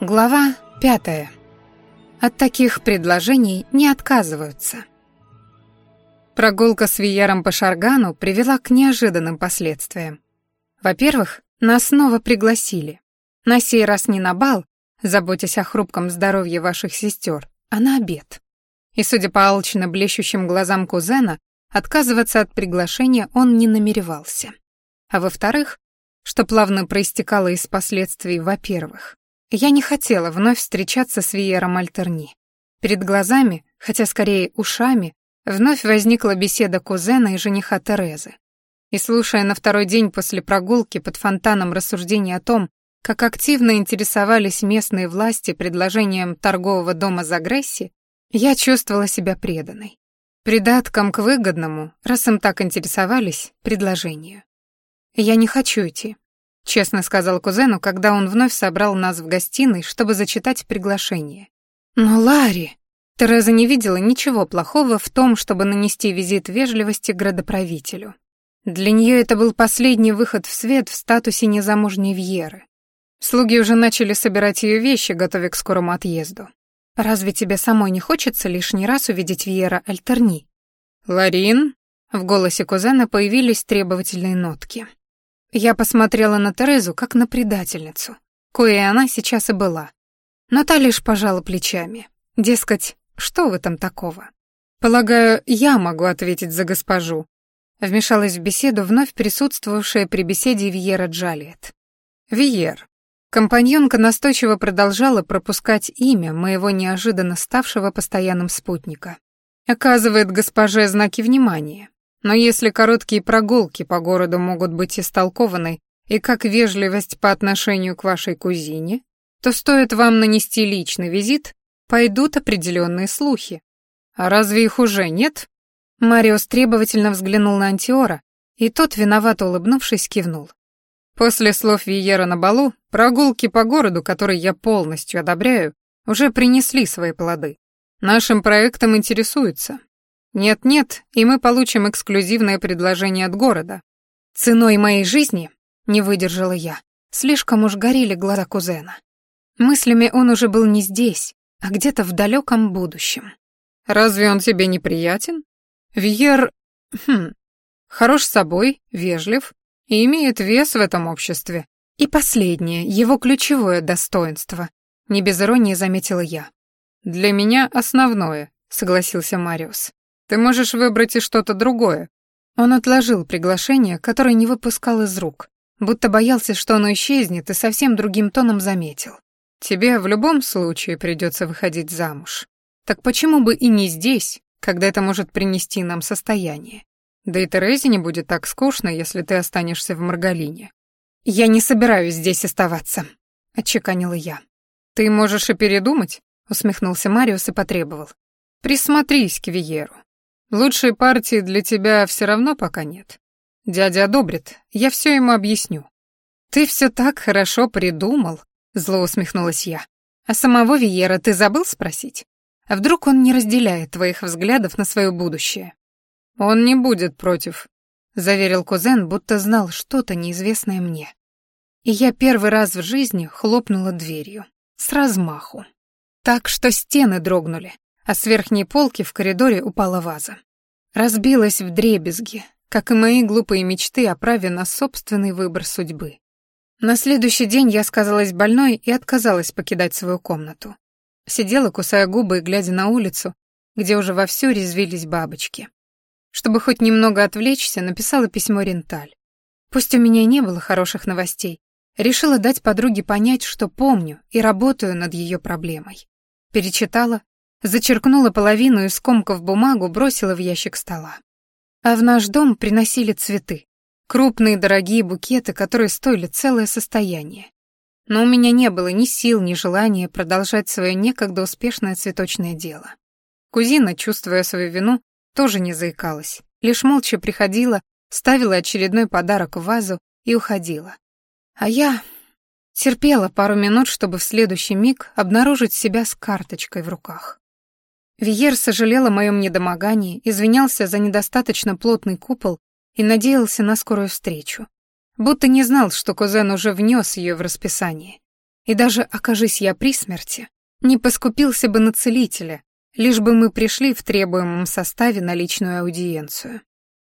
Глава пятая. От таких предложений не отказываются. Прогулка с Виером по Шаргану привела к неожиданным последствиям. Во-первых, нас снова пригласили. На сей раз не на бал, заботясь о хрупком здоровье ваших сестер, а на обед. И, судя по алчно блещущим глазам кузена, отказываться от приглашения он не намеревался. А во-вторых, что плавно проистекало из последствий, во-первых, я не хотела вновь встречаться с Виером Альтерни. Перед глазами, хотя скорее ушами, вновь возникла беседа кузена и жениха Терезы. И слушая на второй день после прогулки под фонтаном рассуждения о том, как активно интересовались местные власти предложением торгового дома Загресси, я чувствовала себя преданной. Придатком к выгодному, раз им так интересовались, предложению. «Я не хочу идти», честно сказал кузену, когда он вновь собрал нас в гостиной, чтобы зачитать приглашение. Но Ларри... Тереза не видела ничего плохого в том, чтобы нанести визит вежливости градоправителю. Для нее это был последний выход в свет в статусе незамужней Вьеры. Слуги уже начали собирать ее вещи, готовя к скорому отъезду. «Разве тебе самой не хочется лишний раз увидеть Вьера Альтерни?» «Ларин?» В голосе кузена появились требовательные нотки. Я посмотрела на Терезу как на предательницу, кое она сейчас и была. Но та лишь пожала плечами. Дескать, что в этом такого? Полагаю, я могу ответить за госпожу. Вмешалась в беседу вновь присутствовавшая при беседе Виера Джалиет. Виер. Компаньонка настойчиво продолжала пропускать имя моего неожиданно ставшего постоянным спутника. Оказывает госпоже знаки внимания. Но если короткие прогулки по городу могут быть истолкованы и как вежливость по отношению к вашей кузине, то стоит вам нанести личный визит, пойдут определенные слухи. А разве их уже нет? Мариус требовательно взглянул на Антиора, и тот, виновато улыбнувшись, кивнул. После слов Виера на балу, прогулки по городу, которые я полностью одобряю, уже принесли свои плоды. Нашим проектом интересуются, нет-нет, и мы получим эксклюзивное предложение от города. Ценой моей жизни, не выдержала я, слишком уж горели глаза кузена. Мыслями он уже был не здесь, а где-то в далеком будущем. Разве он тебе неприятен? Вьер... Хм... Хорош собой, вежлив и имеет вес в этом обществе. И последнее, его ключевое достоинство. Не без иронии заметила я. Для меня основное, согласился Мариус. Ты можешь выбрать и что-то другое». Он отложил приглашение, которое не выпускал из рук, будто боялся, что оно исчезнет, и совсем другим тоном заметил. «Тебе в любом случае придется выходить замуж. Так почему бы и не здесь, когда это может принести нам состояние? Да и Терезе не будет так скучно, если ты останешься в Маргалине». «Я не собираюсь здесь оставаться», — отчеканила я. «Ты можешь и передумать», — усмехнулся Мариус и потребовал. «Присмотрись к Виеру. Лучшей партии для тебя все равно пока нет. Дядя одобрит, я все ему объясню. Ты все так хорошо придумал, зло усмехнулась я. А самого Виера ты забыл спросить? А вдруг он не разделяет твоих взглядов на свое будущее? Он не будет против, заверил кузен, будто знал что-то неизвестное мне. И я первый раз в жизни хлопнула дверью. С размаху. Так что стены дрогнули, а с верхней полки в коридоре упала ваза. Разбилась в дребезги, как и мои глупые мечты о праве на собственный выбор судьбы. На следующий день я сказалась больной и отказалась покидать свою комнату. Сидела, кусая губы и глядя на улицу, где уже вовсю резвились бабочки. Чтобы хоть немного отвлечься, написала письмо Ренталь. Пусть у меня не было хороших новостей, решила дать подруге понять, что помню и работаю над ее проблемой. Перечитала, Зачеркнула половину и, скомкав бумагу, бросила в ящик стола. А в наш дом приносили цветы. Крупные дорогие букеты, которые стоили целое состояние. Но у меня не было ни сил, ни желания продолжать свое некогда успешное цветочное дело. Кузина, чувствуя свою вину, тоже не заикалась, лишь молча приходила, ставила очередной подарок в вазу и уходила. А я терпела пару минут, чтобы в следующий миг обнаружить себя с карточкой в руках. Виер сожалел о моем недомогании, извинялся за недостаточно плотный купол и надеялся на скорую встречу. Будто не знал, что кузен уже внес ее в расписание. И даже окажись я при смерти, не поскупился бы на целителя, лишь бы мы пришли в требуемом составе на личную аудиенцию.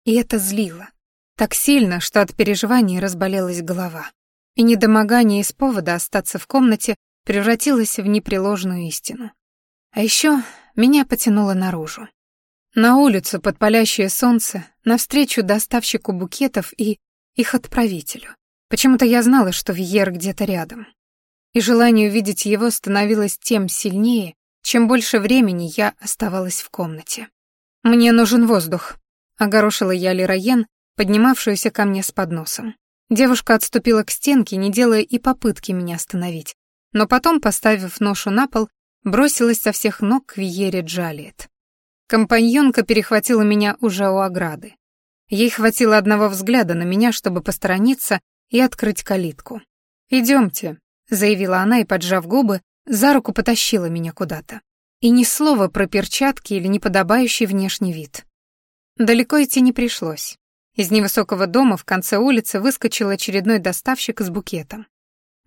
И это злило. Так сильно, что от переживаний разболелась голова. И недомогание из повода остаться в комнате превратилось в непреложную истину. А еще меня потянуло наружу. На улицу под палящее солнце, навстречу доставщику букетов и их отправителю. Почему-то я знала, что Вьер где-то рядом. И желание увидеть его становилось тем сильнее, чем больше времени я оставалась в комнате. «Мне нужен воздух», — огорошила я Лероен, поднимавшуюся ко мне с подносом. Девушка отступила к стенке, не делая и попытки меня остановить, но потом, поставив ношу на пол, бросилась со всех ног к Виере Джалиет. Компаньонка перехватила меня уже у ограды. Ей хватило одного взгляда на меня, чтобы посторониться и открыть калитку. «Идемте», — заявила она и, поджав губы, за руку потащила меня куда-то. И ни слова про перчатки или неподобающий внешний вид. Далеко идти не пришлось. Из невысокого дома в конце улицы выскочил очередной доставщик с букетом.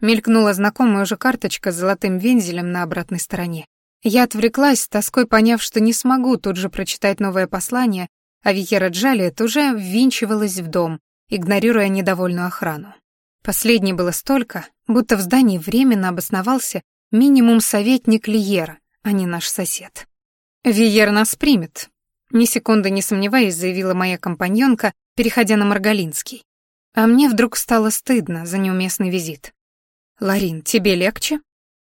Мелькнула знакомая уже карточка с золотым вензелем на обратной стороне. Я отвлеклась, тоской поняв, что не смогу тут же прочитать новое послание, а Вихера Джалиет уже ввинчивалась в дом, игнорируя недовольную охрану. Последней было столько, будто в здании временно обосновался минимум советник Лиера, а не наш сосед. «Виер нас примет», — ни секунды не сомневаясь, заявила моя компаньонка, переходя на Маргалинский. А мне вдруг стало стыдно за неуместный визит. «Ларин, тебе легче?»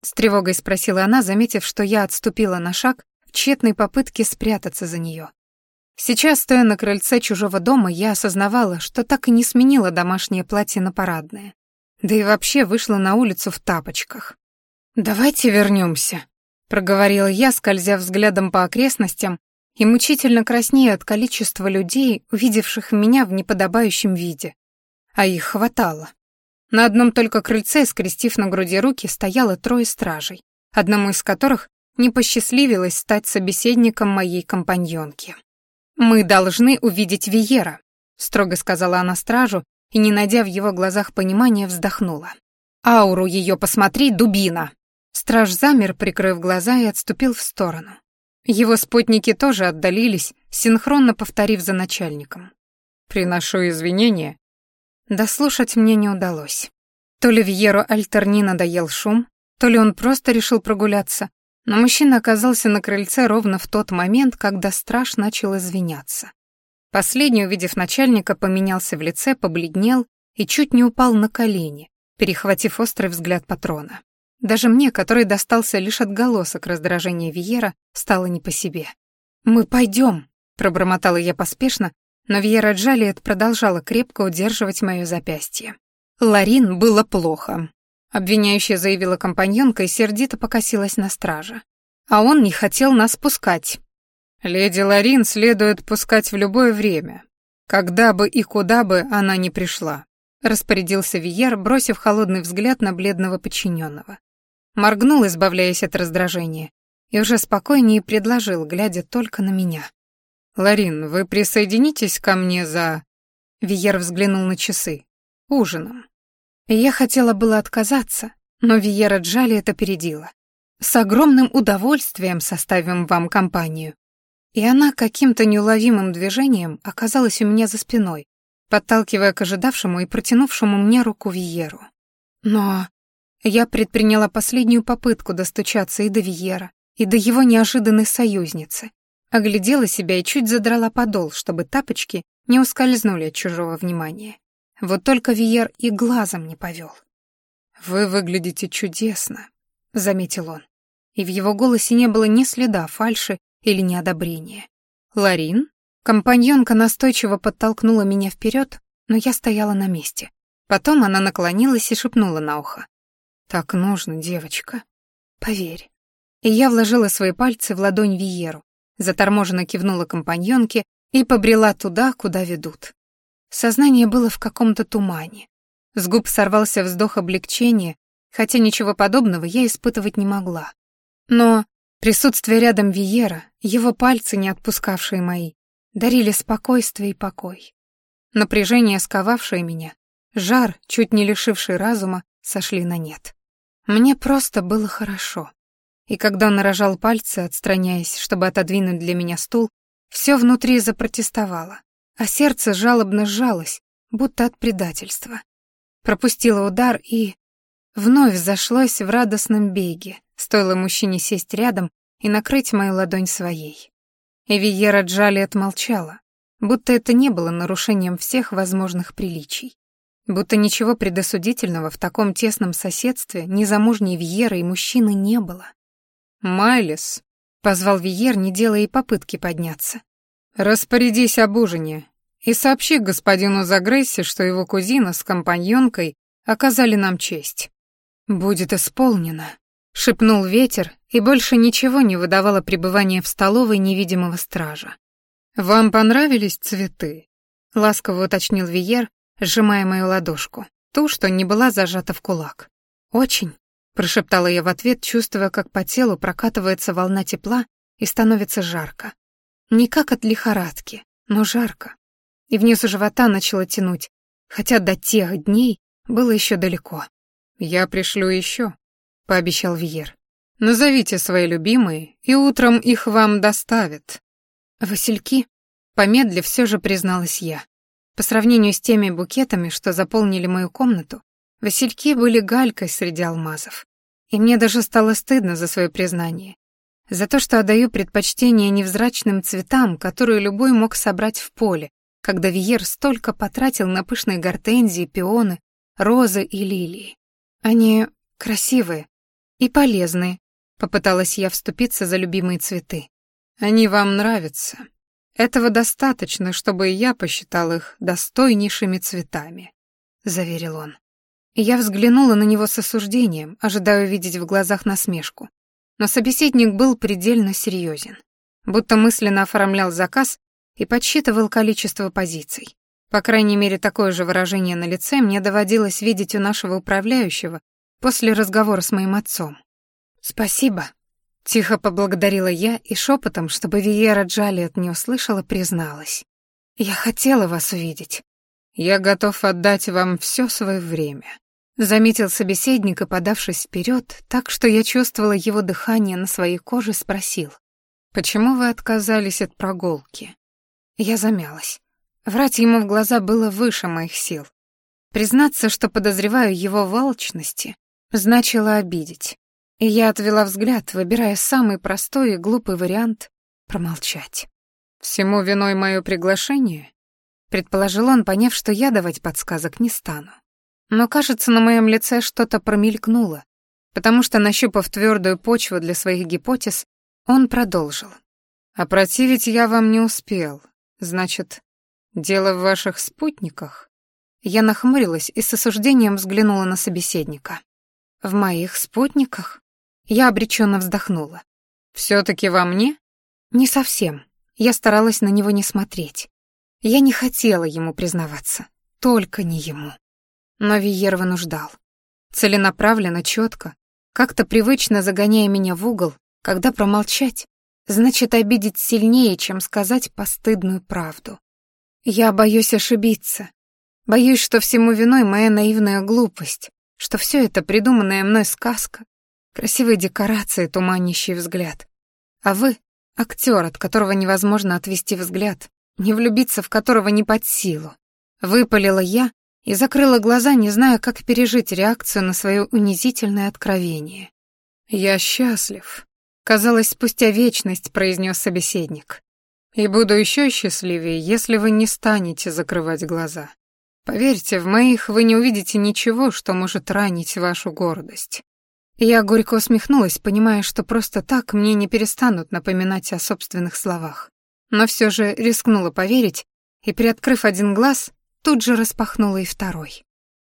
С тревогой спросила она, заметив, что я отступила на шаг в тщетной попытке спрятаться за нее. Сейчас, стоя на крыльце чужого дома, я осознавала, что так и не сменила домашнее платье на парадное. Да и вообще вышла на улицу в тапочках. «Давайте вернемся», — проговорила я, скользя взглядом по окрестностям и мучительно краснея от количества людей, увидевших меня в неподобающем виде. А их хватало. На одном только крыльце, скрестив на груди руки, стояло трое стражей, одному из которых не посчастливилось стать собеседником моей компаньонки. «Мы должны увидеть Виера», — строго сказала она стражу и, не найдя в его глазах понимания, вздохнула. «Ауру ее посмотри, дубина!» Страж замер, прикрыв глаза, и отступил в сторону. Его спутники тоже отдалились, синхронно повторив за начальником. «Приношу извинения Дослушать мне не удалось. То ли Вьеру Альтерни надоел шум, то ли он просто решил прогуляться, но мужчина оказался на крыльце ровно в тот момент, когда страж начал извиняться. Последний, увидев начальника, поменялся в лице, побледнел и чуть не упал на колени, перехватив острый взгляд патрона. Даже мне, который достался лишь отголосок раздражения Виера, стало не по себе. «Мы пойдем», — пробормотала я поспешно, но Вьера Джалиет продолжала крепко удерживать моё запястье. «Ларин было плохо», — обвиняющая заявила компаньонка и сердито покосилась на стража. «А он не хотел нас пускать». «Леди Ларин следует пускать в любое время, когда бы и куда бы она ни пришла», — распорядился Виер, бросив холодный взгляд на бледного подчиненного. Моргнул, избавляясь от раздражения, и уже спокойнее предложил, глядя только на меня. «Ларин, вы присоединитесь ко мне за...» Виер взглянул на часы. «Ужином». Я хотела было отказаться, но Виера Джали это опередила. «С огромным удовольствием составим вам компанию». И она каким-то неуловимым движением оказалась у меня за спиной, подталкивая к ожидавшему и протянувшему мне руку Виеру. Но я предприняла последнюю попытку достучаться и до Виера, и до его неожиданной союзницы, Оглядела себя и чуть задрала подол, чтобы тапочки не ускользнули от чужого внимания. Вот только Виер и глазом не повел. «Вы выглядите чудесно», — заметил он. И в его голосе не было ни следа фальши или неодобрения. «Ларин?» Компаньонка настойчиво подтолкнула меня вперед, но я стояла на месте. Потом она наклонилась и шепнула на ухо. «Так нужно, девочка. Поверь». И я вложила свои пальцы в ладонь Виеру, заторможенно кивнула компаньонке и побрела туда, куда ведут. Сознание было в каком-то тумане. С губ сорвался вздох облегчения, хотя ничего подобного я испытывать не могла. Но присутствие рядом Виера, его пальцы, не отпускавшие мои, дарили спокойствие и покой. Напряжение, сковавшее меня, жар, чуть не лишивший разума, сошли на нет. Мне просто было хорошо. И когда он нарожал пальцы, отстраняясь, чтобы отодвинуть для меня стул, все внутри запротестовало, а сердце жалобно сжалось, будто от предательства. Пропустила удар и... Вновь зашлось в радостном беге, стоило мужчине сесть рядом и накрыть мою ладонь своей. Эвиера Джали отмолчала, будто это не было нарушением всех возможных приличий. Будто ничего предосудительного в таком тесном соседстве незамужней Вьеры и мужчины не было. «Майлис», — позвал Виер, не делая и попытки подняться. «Распорядись об ужине и сообщи господину Загрессе, что его кузина с компаньонкой оказали нам честь». «Будет исполнено», — шепнул ветер, и больше ничего не выдавало пребывания в столовой невидимого стража. «Вам понравились цветы?» — ласково уточнил Виер, сжимая мою ладошку, ту, что не была зажата в кулак. «Очень», — прошептала я в ответ, чувствуя, как по телу прокатывается волна тепла и становится жарко. Не как от лихорадки, но жарко. И внизу живота начало тянуть, хотя до тех дней было еще далеко. «Я пришлю еще», — пообещал Виер. «Назовите свои любимые, и утром их вам доставят». «Васильки?» — помедлив все же призналась я. По сравнению с теми букетами, что заполнили мою комнату, васильки были галькой среди алмазов. И мне даже стало стыдно за свое признание. За то, что отдаю предпочтение невзрачным цветам, которые любой мог собрать в поле, когда Виер столько потратил на пышные гортензии, пионы, розы и лилии. Они красивые и полезные, попыталась я вступиться за любимые цветы. Они вам нравятся. Этого достаточно, чтобы я посчитал их достойнейшими цветами, заверил он. Я взглянула на него с осуждением, ожидая увидеть в глазах насмешку. Но собеседник был предельно серьезен, будто мысленно оформлял заказ и подсчитывал количество позиций. По крайней мере, такое же выражение на лице мне доводилось видеть у нашего управляющего после разговора с моим отцом. «Спасибо», — тихо поблагодарила я и шепотом, чтобы Виера Джалиет не услышала, призналась. «Я хотела вас увидеть». «Я готов отдать вам все свое время», — заметил собеседник и, подавшись вперед, так что я чувствовала его дыхание на своей коже, спросил. «Почему вы отказались от прогулки?» Я замялась. Врать ему в глаза было выше моих сил. Признаться, что подозреваю его в алчности, значило обидеть. И я отвела взгляд, выбирая самый простой и глупый вариант — промолчать. «Всему виной мое приглашение?» Предположил он, поняв, что я давать подсказок не стану. Но, кажется, на моем лице что-то промелькнуло, потому что, нащупав твердую почву для своих гипотез, он продолжил. «Опротивить я вам не успел. Значит, Дело в ваших спутниках? Я нахмурилась и с осуждением взглянула на собеседника. В моих спутниках? Я обреченно вздохнула. Все-таки во мне? Не совсем. Я старалась на него не смотреть. Я не хотела ему признаваться. Только не ему. Но Виер вынуждал. Целенаправленно, четко, как-то привычно загоняя меня в угол, когда промолчать, значит обидеть сильнее, чем сказать постыдную правду. Я боюсь ошибиться. Боюсь, что всему виной моя наивная глупость, что все это придуманная мной сказка, красивые декорации, туманящий взгляд. А вы — актер, от которого невозможно отвести взгляд, не влюбиться в которого не под силу. Выпалила я и закрыла глаза, не зная, как пережить реакцию на свое унизительное откровение. «Я счастлив», — казалось, спустя вечность произнес собеседник. И буду еще счастливее, если вы не станете закрывать глаза. Поверьте, в моих вы не увидите ничего, что может ранить вашу гордость. Я горько усмехнулась, понимая, что просто так мне не перестанут напоминать о собственных словах. Но все же рискнула поверить и, приоткрыв один глаз, тут же распахнула и второй.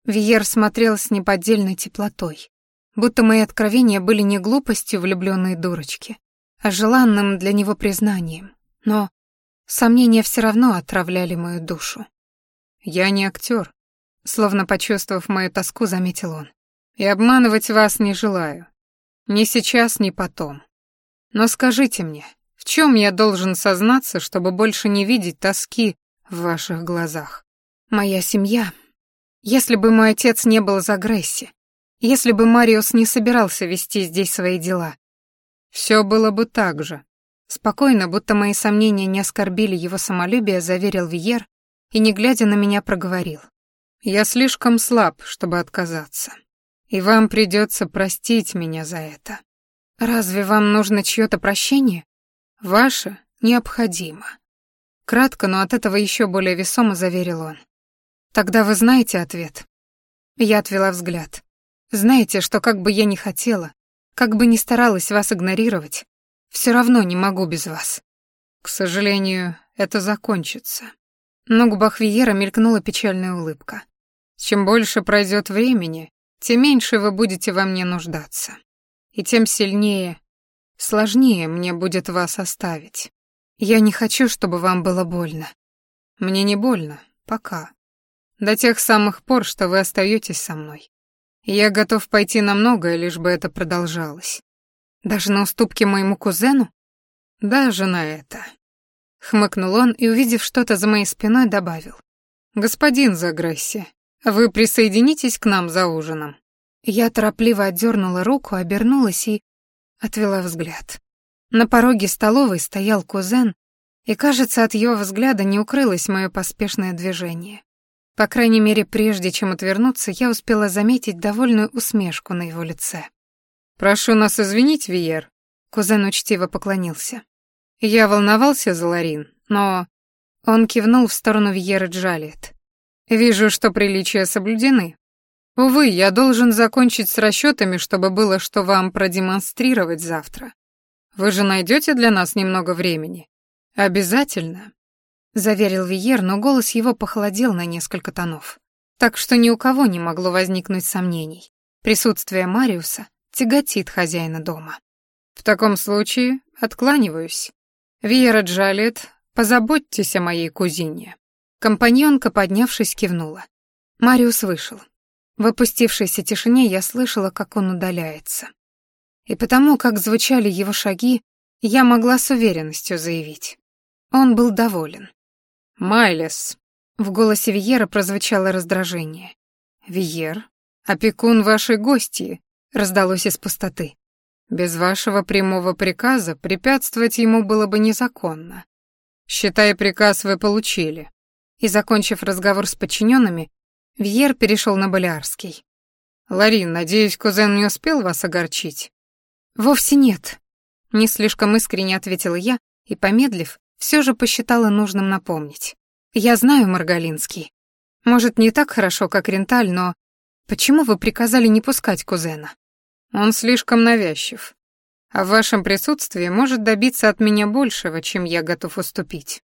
Виер смотрел с неподдельной теплотой, будто мои откровения были не глупостью влюбленной дурочки, а желанным для него признанием. Но сомнения все равно отравляли мою душу. «Я не актер», — словно почувствовав мою тоску, заметил он. «И обманывать вас не желаю. Ни сейчас, ни потом. Но скажите мне, в чем я должен сознаться, чтобы больше не видеть тоски в ваших глазах? Моя семья. Если бы мой отец не был за Гресси, если бы Мариус не собирался вести здесь свои дела. Все было бы так же. Спокойно, будто мои сомнения не оскорбили его самолюбие, заверил Виер и, не глядя на меня, проговорил. «Я слишком слаб, чтобы отказаться. И вам придется простить меня за это». «Разве вам нужно чье-то прощение?» «Ваше необходимо». Кратко, но от этого еще более весомо заверил он. «Тогда вы знаете ответ?» Я отвела взгляд. «Знаете, что как бы я ни хотела, как бы ни старалась вас игнорировать, все равно не могу без вас». «К сожалению, это закончится». На губах Виера мелькнула печальная улыбка. «Чем больше пройдет времени, тем меньше вы будете во мне нуждаться. И тем сильнее, сложнее мне будет вас оставить. Я не хочу, чтобы вам было больно. Мне не больно, пока. До тех самых пор, что вы остаетесь со мной. Я готов пойти на многое, лишь бы это продолжалось. Даже на уступки моему кузену? Даже на это. Хмыкнул он и, увидев что-то за моей спиной, добавил. «Господин Загресси, вы присоединитесь к нам за ужином?» Я торопливо отдернула руку, обернулась и отвела взгляд. На пороге столовой стоял кузен, и, кажется, от его взгляда не укрылось мое поспешное движение. По крайней мере, прежде чем отвернуться, я успела заметить довольную усмешку на его лице. «Прошу нас извинить, Виер», — кузен учтиво поклонился. Я волновался за Ларин, но... Он кивнул в сторону Вьеры Джалиет. Вижу, что приличия соблюдены. Увы, я должен закончить с расчетами, чтобы было что вам продемонстрировать завтра. Вы же найдете для нас немного времени? Обязательно, заверил Виер, но голос его похолодел на несколько тонов. Так что ни у кого не могло возникнуть сомнений. Присутствие Мариуса тяготит хозяина дома. В таком случае откланиваюсь. «Виера Джалет, позаботьтесь о моей кузине». Компаньонка, поднявшись, кивнула. Мариус вышел. В опустившейся тишине я слышала, как он удаляется. И потому, как звучали его шаги, я могла с уверенностью заявить. Он был доволен. «Майлес», — в голосе Виера прозвучало раздражение. «Виер, опекун вашей гости», — раздалось из пустоты. Без вашего прямого приказа препятствовать ему было бы незаконно. Считай, приказ вы получили. И, закончив разговор с подчиненными, Вьер перешел на Болярский. «Ларин, надеюсь, кузен не успел вас огорчить?» «Вовсе нет», — не слишком искренне ответила я и, помедлив, все же посчитала нужным напомнить. «Я знаю Маргалинский. Может, не так хорошо, как Ренталь, но почему вы приказали не пускать кузена?» Он слишком навязчив. А в вашем присутствии может добиться от меня большего, чем я готов уступить.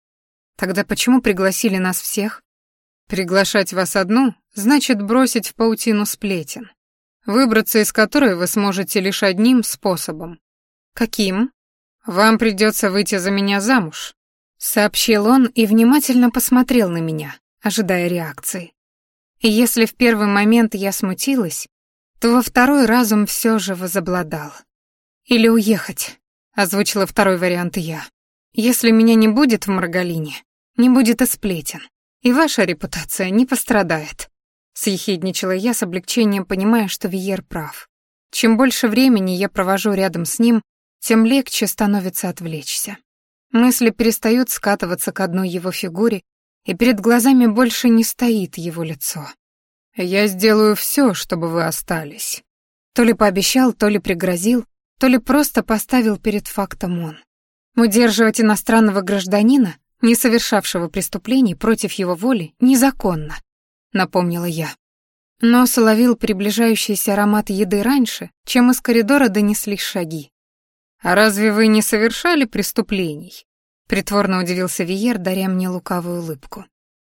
Тогда почему пригласили нас всех? Приглашать вас одну значит бросить в паутину сплетен, выбраться из которой вы сможете лишь одним способом. Каким? Вам придется выйти за меня замуж, сообщил он и внимательно посмотрел на меня, ожидая реакции. И если в первый момент я смутилась, то во второй разум все же возобладал. «Или уехать», — озвучила второй вариант я. «Если меня не будет в Маргалине, не будет и сплетен, и ваша репутация не пострадает», — съехидничала я с облегчением, понимая, что Виер прав. Чем больше времени я провожу рядом с ним, тем легче становится отвлечься. Мысли перестают скатываться к одной его фигуре, и перед глазами больше не стоит его лицо. «Я сделаю все, чтобы вы остались». То ли пообещал, то ли пригрозил, то ли просто поставил перед фактом он. Удерживать иностранного гражданина, не совершавшего преступлений против его воли, незаконно, напомнила я. Но соловил приближающийся аромат еды раньше, чем из коридора донеслись шаги. «А разве вы не совершали преступлений?» Притворно удивился Виер, даря мне лукавую улыбку.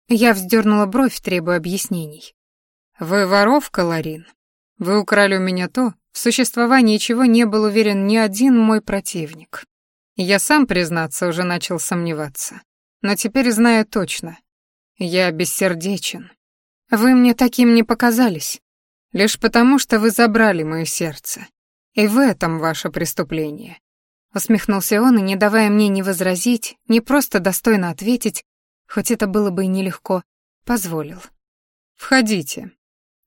Я вздернула бровь, требуя объяснений. «Вы воровка, Ларин. Вы украли у меня то, в существовании чего не был уверен ни один мой противник. Я сам, признаться, уже начал сомневаться. Но теперь знаю точно. Я бессердечен. Вы мне таким не показались. Лишь потому, что вы забрали мое сердце. И в этом ваше преступление. Усмехнулся он и, не давая мне ни возразить, ни просто достойно ответить, хоть это было бы и нелегко, позволил. «Входите.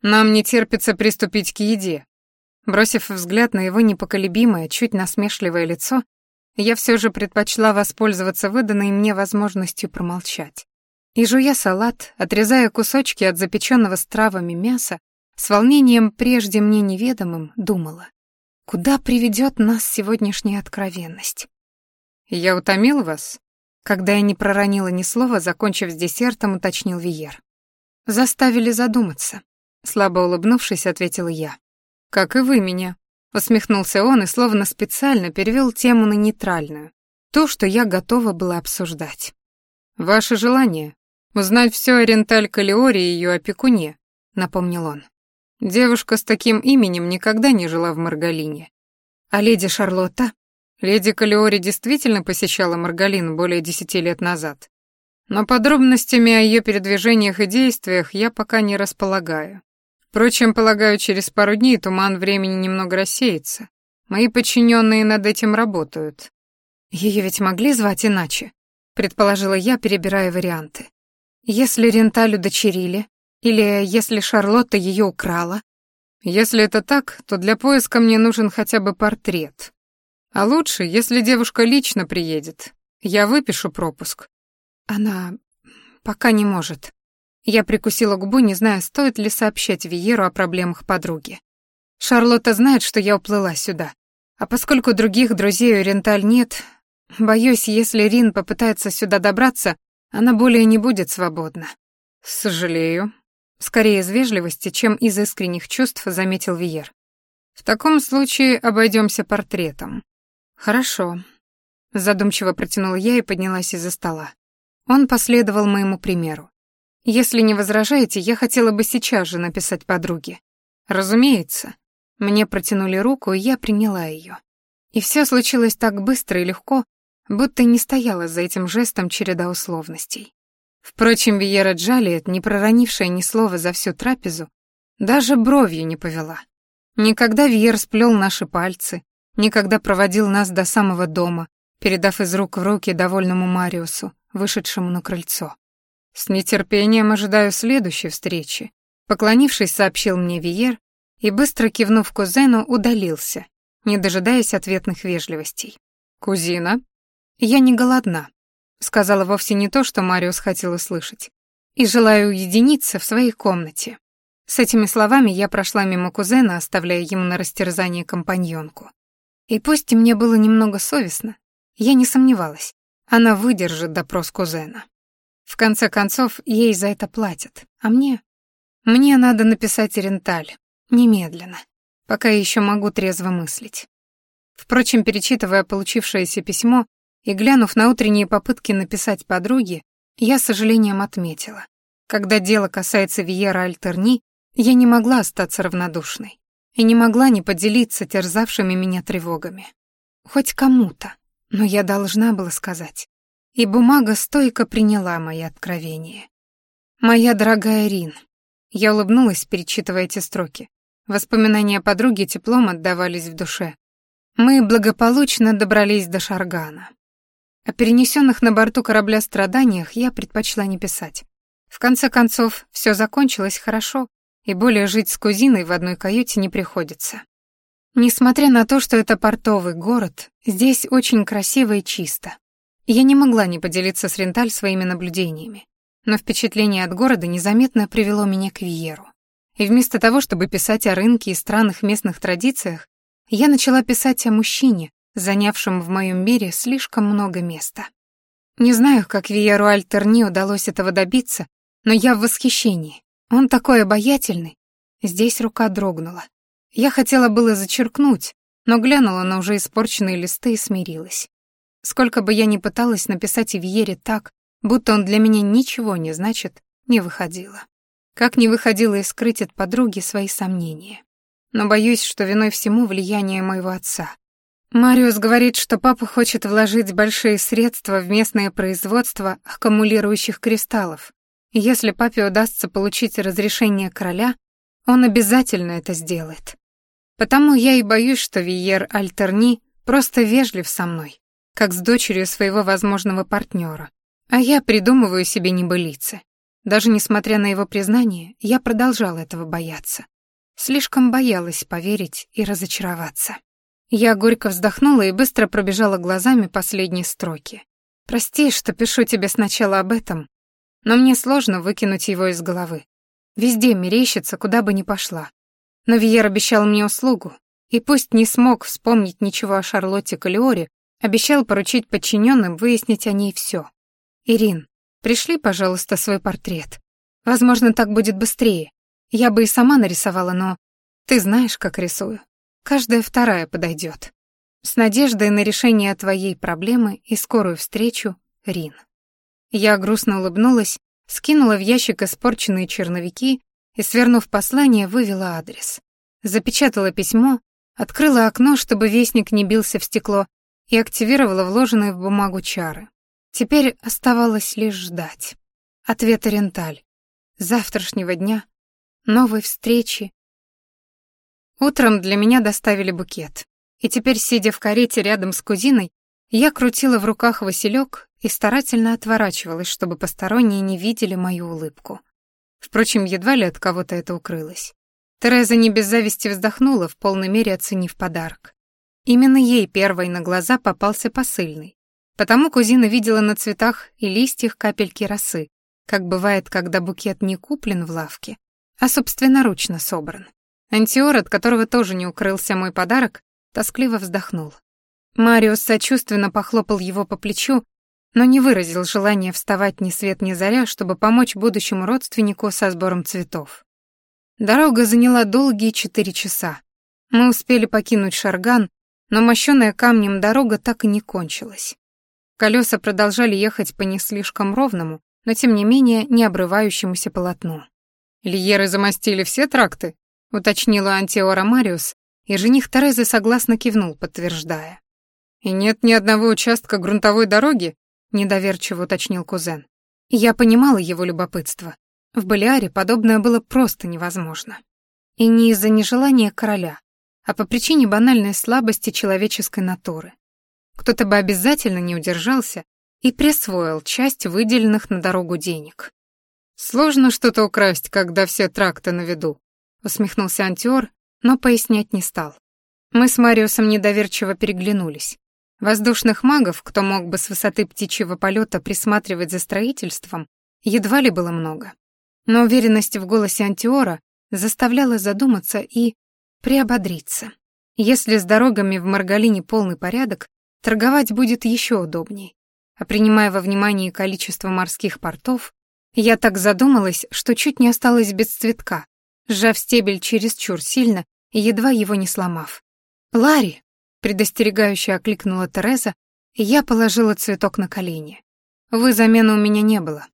Нам не терпится приступить к еде. Бросив взгляд на его непоколебимое, чуть насмешливое лицо, я все же предпочла воспользоваться выданной мне возможностью промолчать. И жуя салат, отрезая кусочки от запеченного с травами мяса, с волнением прежде мне неведомым думала, куда приведет нас сегодняшняя откровенность. «Я утомил вас?» Когда я не проронила ни слова, закончив с десертом, уточнил Виер. «Заставили задуматься», — слабо улыбнувшись, ответила я. «Как и вы меня», — усмехнулся он и словно специально перевел тему на нейтральную, то, что я готова была обсуждать. «Ваше желание — узнать все о Ренталь Калиоре и ее опекуне», — напомнил он. «Девушка с таким именем никогда не жила в Маргалине». «А леди Шарлотта?» Леди Калиори действительно посещала Маргалин более десяти лет назад. Но подробностями о ее передвижениях и действиях я пока не располагаю. Впрочем, полагаю, через пару дней туман времени немного рассеется. Мои подчиненные над этим работают. Ее ведь могли звать иначе, предположила я, перебирая варианты. Если Ренталю дочерили, или если Шарлотта ее украла. Если это так, то для поиска мне нужен хотя бы портрет. А лучше, если девушка лично приедет. Я выпишу пропуск. Она пока не может. Я прикусила губу, не зная, стоит ли сообщать Виеру о проблемах подруги. Шарлотта знает, что я уплыла сюда. А поскольку других друзей у Ренталь нет, боюсь, если Рин попытается сюда добраться, она более не будет свободна. Сожалею. Скорее из вежливости, чем из искренних чувств, заметил Виер. В таком случае обойдемся портретом. «Хорошо», — задумчиво протянула я и поднялась из-за стола. Он последовал моему примеру. «Если не возражаете, я хотела бы сейчас же написать подруге». «Разумеется». Мне протянули руку, и я приняла ее. И все случилось так быстро и легко, будто не стояла за этим жестом череда условностей. Впрочем, Виера Джалиет, не проронившая ни слова за всю трапезу, даже бровью не повела. Никогда Виер сплел наши пальцы, никогда проводил нас до самого дома, передав из рук в руки довольному Мариусу, вышедшему на крыльцо. «С нетерпением ожидаю следующей встречи», поклонившись, сообщил мне Виер и, быстро кивнув кузену, удалился, не дожидаясь ответных вежливостей. «Кузина?» «Я не голодна», — сказала вовсе не то, что Мариус хотел услышать, «и желаю уединиться в своей комнате». С этими словами я прошла мимо кузена, оставляя ему на растерзание компаньонку. И пусть мне было немного совестно, я не сомневалась, она выдержит допрос кузена. В конце концов, ей за это платят, а мне... Мне надо написать Ренталь, немедленно, пока я еще могу трезво мыслить. Впрочем, перечитывая получившееся письмо и глянув на утренние попытки написать подруге, я с сожалением отметила. Когда дело касается Виера Альтерни, я не могла остаться равнодушной и не могла не поделиться терзавшими меня тревогами. Хоть кому-то, но я должна была сказать. И бумага стойко приняла мои откровения. «Моя дорогая Рин», я улыбнулась, перечитывая эти строки. Воспоминания подруги теплом отдавались в душе. Мы благополучно добрались до Шаргана. О перенесенных на борту корабля страданиях я предпочла не писать. В конце концов, все закончилось хорошо, и более жить с кузиной в одной каюте не приходится. Несмотря на то, что это портовый город, здесь очень красиво и чисто. Я не могла не поделиться с Ренталь своими наблюдениями, но впечатление от города незаметно привело меня к Виеру. И вместо того, чтобы писать о рынке и странных местных традициях, я начала писать о мужчине, занявшем в моем мире слишком много места. Не знаю, как Виеру Альтерни удалось этого добиться, но я в восхищении. Он такой обаятельный. Здесь рука дрогнула. Я хотела было зачеркнуть, но глянула на уже испорченные листы и смирилась. Сколько бы я ни пыталась написать Ивьере так, будто он для меня ничего не значит, не выходило. Как не выходило и скрыть от подруги свои сомнения. Но боюсь, что виной всему влияние моего отца. Мариус говорит, что папа хочет вложить большие средства в местное производство аккумулирующих кристаллов, если папе удастся получить разрешение короля, он обязательно это сделает. Потому я и боюсь, что Виер Альтерни просто вежлив со мной, как с дочерью своего возможного партнера. А я придумываю себе небылицы. Даже несмотря на его признание, я продолжал этого бояться. Слишком боялась поверить и разочароваться. Я горько вздохнула и быстро пробежала глазами последние строки. «Прости, что пишу тебе сначала об этом, но мне сложно выкинуть его из головы. Везде мерещится, куда бы ни пошла. Но Виер обещал мне услугу, и пусть не смог вспомнить ничего о Шарлотте Калиоре, обещал поручить подчиненным выяснить о ней все. «Ирин, пришли, пожалуйста, свой портрет. Возможно, так будет быстрее. Я бы и сама нарисовала, но ты знаешь, как рисую. Каждая вторая подойдет. С надеждой на решение твоей проблемы и скорую встречу, Рин». Я грустно улыбнулась, скинула в ящик испорченные черновики и, свернув послание, вывела адрес. Запечатала письмо, открыла окно, чтобы вестник не бился в стекло, и активировала вложенные в бумагу чары. Теперь оставалось лишь ждать. Ответа Ренталь. Завтрашнего дня. Новой встречи. Утром для меня доставили букет. И теперь, сидя в карете рядом с кузиной, я крутила в руках василек и старательно отворачивалась, чтобы посторонние не видели мою улыбку. Впрочем, едва ли от кого-то это укрылось. Тереза не без зависти вздохнула, в полной мере оценив подарок. Именно ей первой на глаза попался посыльный. Потому кузина видела на цветах и листьях капельки росы, как бывает, когда букет не куплен в лавке, а собственноручно собран. Антиор, от которого тоже не укрылся мой подарок, тоскливо вздохнул. Мариус сочувственно похлопал его по плечу но не выразил желания вставать ни свет ни заря, чтобы помочь будущему родственнику со сбором цветов. Дорога заняла долгие четыре часа. Мы успели покинуть Шарган, но мощёная камнем дорога так и не кончилась. Колеса продолжали ехать по не слишком ровному, но тем не менее не обрывающемуся полотну. «Лиеры замостили все тракты?» — уточнила Антиора Мариус, и жених Терезы согласно кивнул, подтверждая. «И нет ни одного участка грунтовой дороги, недоверчиво уточнил кузен. Я понимала его любопытство. В Балиаре подобное было просто невозможно. И не из-за нежелания короля, а по причине банальной слабости человеческой натуры. Кто-то бы обязательно не удержался и присвоил часть выделенных на дорогу денег. «Сложно что-то украсть, когда все тракты на виду», — усмехнулся Антиор, но пояснять не стал. Мы с Мариусом недоверчиво переглянулись. Воздушных магов, кто мог бы с высоты птичьего полета присматривать за строительством, едва ли было много. Но уверенность в голосе Антиора заставляла задуматься и приободриться. Если с дорогами в Маргалине полный порядок, торговать будет еще удобней. А принимая во внимание количество морских портов, я так задумалась, что чуть не осталась без цветка, сжав стебель чересчур сильно и едва его не сломав. «Ларри!» предостерегающе окликнула Тереза, и я положила цветок на колени. Вы замены у меня не было.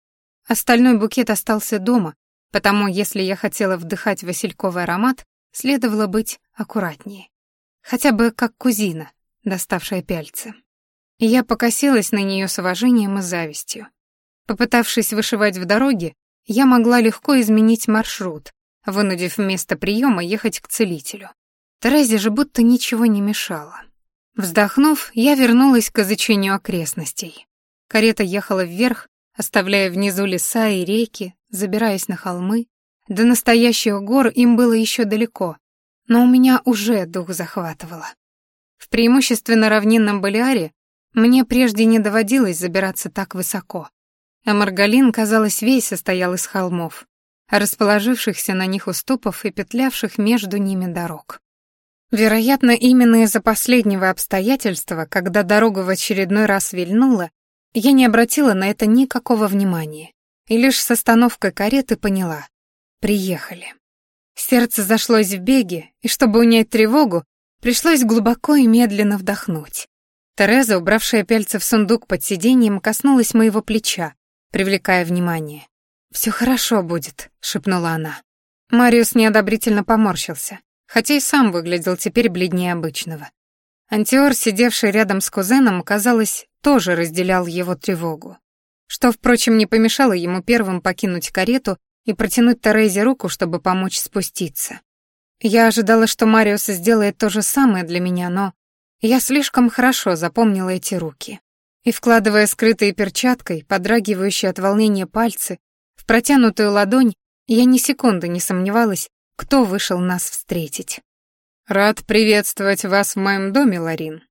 Остальной букет остался дома, потому если я хотела вдыхать васильковый аромат, следовало быть аккуратнее. Хотя бы как кузина, доставшая пяльцы. я покосилась на нее с уважением и завистью. Попытавшись вышивать в дороге, я могла легко изменить маршрут, вынудив вместо приема ехать к целителю. Терезе же будто ничего не мешало. Вздохнув, я вернулась к изучению окрестностей. Карета ехала вверх, оставляя внизу леса и реки, забираясь на холмы. До настоящих гор им было еще далеко, но у меня уже дух захватывало. В преимущественно равнинном Балиаре мне прежде не доводилось забираться так высоко. А Маргалин, казалось, весь состоял из холмов, расположившихся на них уступов и петлявших между ними дорог. Вероятно, именно из-за последнего обстоятельства, когда дорога в очередной раз вильнула, я не обратила на это никакого внимания и лишь с остановкой кареты поняла — приехали. Сердце зашлось в беге, и чтобы унять тревогу, пришлось глубоко и медленно вдохнуть. Тереза, убравшая пяльцы в сундук под сиденьем, коснулась моего плеча, привлекая внимание. «Все хорошо будет», — шепнула она. Мариус неодобрительно поморщился хотя и сам выглядел теперь бледнее обычного. Антиор, сидевший рядом с кузеном, казалось, тоже разделял его тревогу. Что, впрочем, не помешало ему первым покинуть карету и протянуть Терезе руку, чтобы помочь спуститься. Я ожидала, что Мариус сделает то же самое для меня, но я слишком хорошо запомнила эти руки. И, вкладывая скрытой перчаткой, подрагивающие от волнения пальцы, в протянутую ладонь, я ни секунды не сомневалась, кто вышел нас встретить. «Рад приветствовать вас в моем доме, Ларин».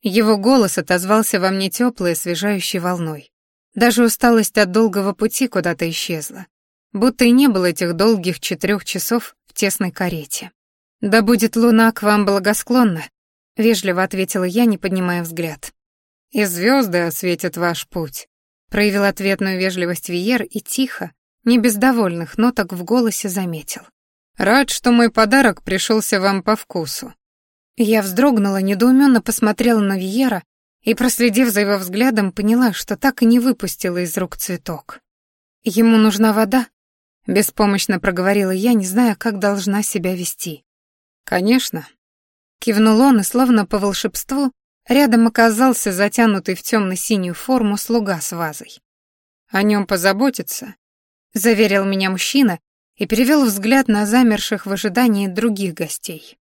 Его голос отозвался во мне теплой, освежающей волной. Даже усталость от долгого пути куда-то исчезла. Будто и не было этих долгих четырех часов в тесной карете. «Да будет луна к вам благосклонна», — вежливо ответила я, не поднимая взгляд. «И звезды осветят ваш путь», — проявил ответную вежливость Виер и тихо, не без довольных ноток в голосе заметил. Рад, что мой подарок пришелся вам по вкусу. Я вздрогнула, недоуменно посмотрела на Виера и, проследив за его взглядом, поняла, что так и не выпустила из рук цветок. «Ему нужна вода?» — беспомощно проговорила я, не зная, как должна себя вести. «Конечно». Кивнул он, и словно по волшебству рядом оказался затянутый в темно-синюю форму слуга с вазой. «О нем позаботиться», — заверил меня мужчина и перевел взгляд на замерших в ожидании других гостей.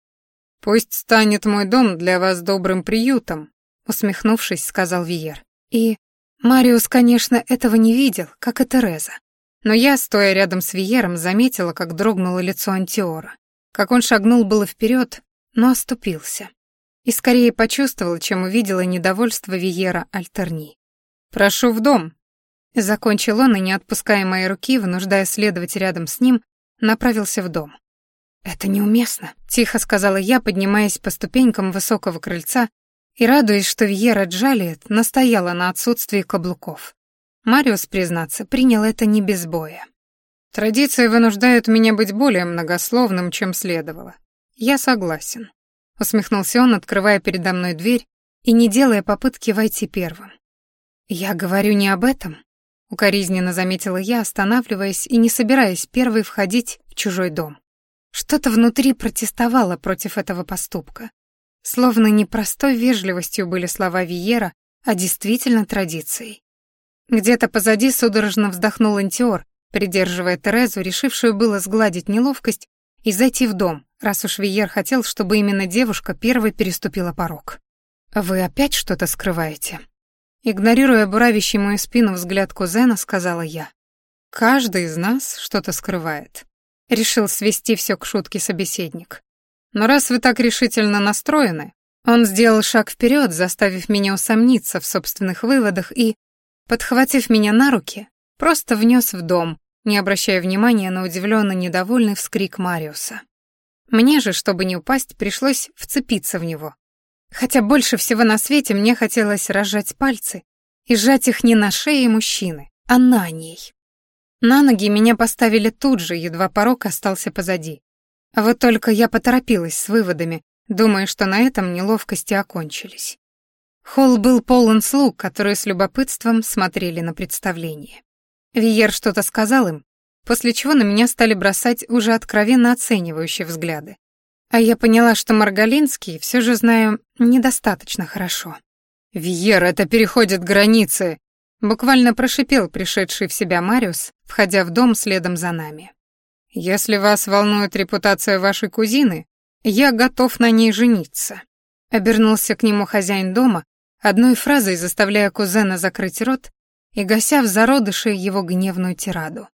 «Пусть станет мой дом для вас добрым приютом», — усмехнувшись, сказал Виер. И Мариус, конечно, этого не видел, как и Тереза. Но я, стоя рядом с Виером, заметила, как дрогнуло лицо Антиора, как он шагнул было вперед, но оступился. И скорее почувствовала, чем увидела недовольство Виера Альтерни. «Прошу в дом», Закончил он и, не отпуская моей руки, вынуждая следовать рядом с ним, направился в дом. «Это неуместно», — тихо сказала я, поднимаясь по ступенькам высокого крыльца и радуясь, что Вьера Джалиет настояла на отсутствии каблуков. Мариус, признаться, принял это не без боя. «Традиции вынуждают меня быть более многословным, чем следовало. Я согласен», — усмехнулся он, открывая передо мной дверь и не делая попытки войти первым. «Я говорю не об этом», Укоризненно заметила я, останавливаясь и не собираясь первой входить в чужой дом. Что-то внутри протестовало против этого поступка. Словно не простой вежливостью были слова Виера, а действительно традицией. Где-то позади судорожно вздохнул Антиор, придерживая Терезу, решившую было сгладить неловкость и зайти в дом, раз уж Виер хотел, чтобы именно девушка первой переступила порог. «Вы опять что-то скрываете?» Игнорируя буравящий мою спину взгляд кузена, сказала я. «Каждый из нас что-то скрывает», — решил свести все к шутке собеседник. «Но раз вы так решительно настроены...» Он сделал шаг вперед, заставив меня усомниться в собственных выводах и, подхватив меня на руки, просто внес в дом, не обращая внимания на удивленно недовольный вскрик Мариуса. Мне же, чтобы не упасть, пришлось вцепиться в него, Хотя больше всего на свете мне хотелось разжать пальцы и сжать их не на шее мужчины, а на ней. На ноги меня поставили тут же, едва порог остался позади. А вот только я поторопилась с выводами, думая, что на этом неловкости окончились. Холл был полон слуг, которые с любопытством смотрели на представление. Виер что-то сказал им, после чего на меня стали бросать уже откровенно оценивающие взгляды. А я поняла, что Маргалинский все же знаю недостаточно хорошо. «Виер, это переходит границы!» Буквально прошипел пришедший в себя Мариус, входя в дом следом за нами. «Если вас волнует репутация вашей кузины, я готов на ней жениться». Обернулся к нему хозяин дома, одной фразой заставляя кузена закрыть рот и гася в зародыше его гневную тираду.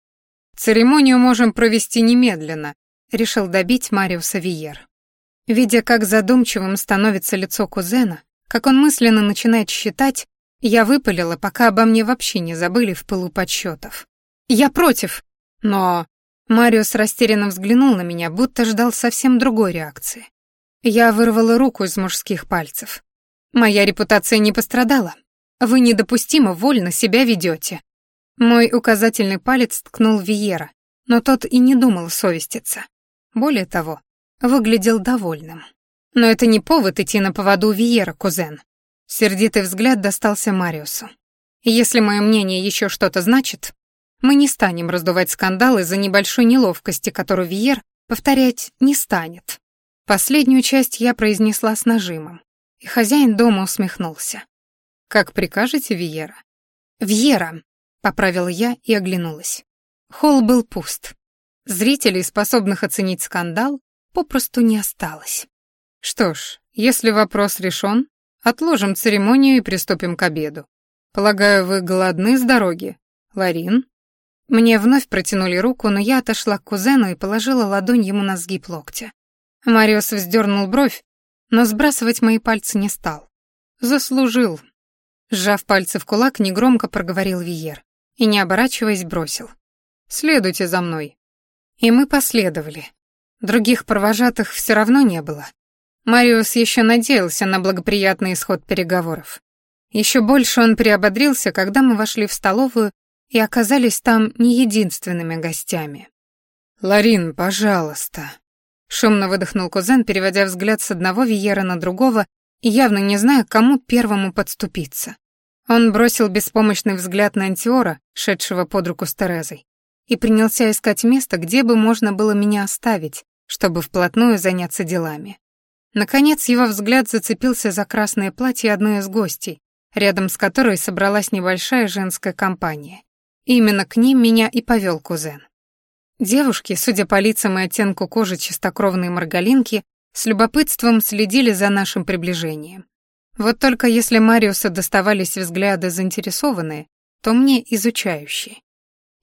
«Церемонию можем провести немедленно, решил добить Мариуса Виер. Видя, как задумчивым становится лицо кузена, как он мысленно начинает считать, я выпалила, пока обо мне вообще не забыли в пылу подсчетов. «Я против!» «Но...» Мариус растерянно взглянул на меня, будто ждал совсем другой реакции. Я вырвала руку из мужских пальцев. «Моя репутация не пострадала. Вы недопустимо вольно себя ведете». Мой указательный палец ткнул Виера, но тот и не думал совеститься. Более того, выглядел довольным. Но это не повод идти на поводу Виера, кузен. Сердитый взгляд достался Мариусу. если мое мнение еще что-то значит, мы не станем раздувать скандал из-за небольшой неловкости, которую Виер повторять не станет. Последнюю часть я произнесла с нажимом, и хозяин дома усмехнулся. «Как прикажете, Виера?» «Вьера», — поправила я и оглянулась. Холл был пуст. Зрителей, способных оценить скандал, попросту не осталось. Что ж, если вопрос решен, отложим церемонию и приступим к обеду. Полагаю, вы голодны с дороги, Ларин? Мне вновь протянули руку, но я отошла к кузену и положила ладонь ему на сгиб локтя. Мариус вздернул бровь, но сбрасывать мои пальцы не стал. Заслужил. Сжав пальцы в кулак, негромко проговорил Виер и, не оборачиваясь, бросил. «Следуйте за мной». И мы последовали. Других провожатых все равно не было. Мариус еще надеялся на благоприятный исход переговоров. Еще больше он приободрился, когда мы вошли в столовую и оказались там не единственными гостями. «Ларин, пожалуйста», — шумно выдохнул кузен, переводя взгляд с одного Виера на другого и явно не зная, кому первому подступиться. Он бросил беспомощный взгляд на Антиора, шедшего под руку с Терезой, и принялся искать место, где бы можно было меня оставить, чтобы вплотную заняться делами. Наконец его взгляд зацепился за красное платье одной из гостей, рядом с которой собралась небольшая женская компания. Именно к ним меня и повел кузен. Девушки, судя по лицам и оттенку кожи чистокровной маргалинки, с любопытством следили за нашим приближением. Вот только если Мариуса доставались взгляды заинтересованные, то мне изучающие.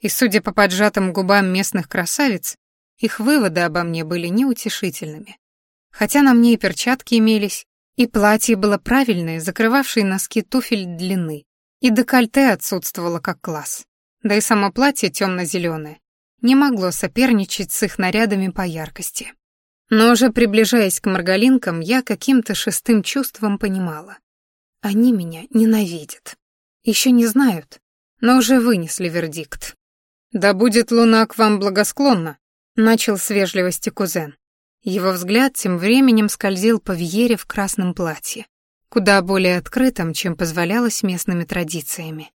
И судя по поджатым губам местных красавиц, их выводы обо мне были неутешительными. Хотя на мне и перчатки имелись, и платье было правильное, закрывавшее носки туфель длины, и декольте отсутствовало как класс. Да и само платье темно-зеленое не могло соперничать с их нарядами по яркости. Но уже приближаясь к маргалинкам, я каким-то шестым чувством понимала. Они меня ненавидят. Еще не знают, но уже вынесли вердикт. «Да будет луна к вам благосклонна», — начал с вежливости кузен. Его взгляд тем временем скользил по Вьере в красном платье, куда более открытым, чем позволялось местными традициями.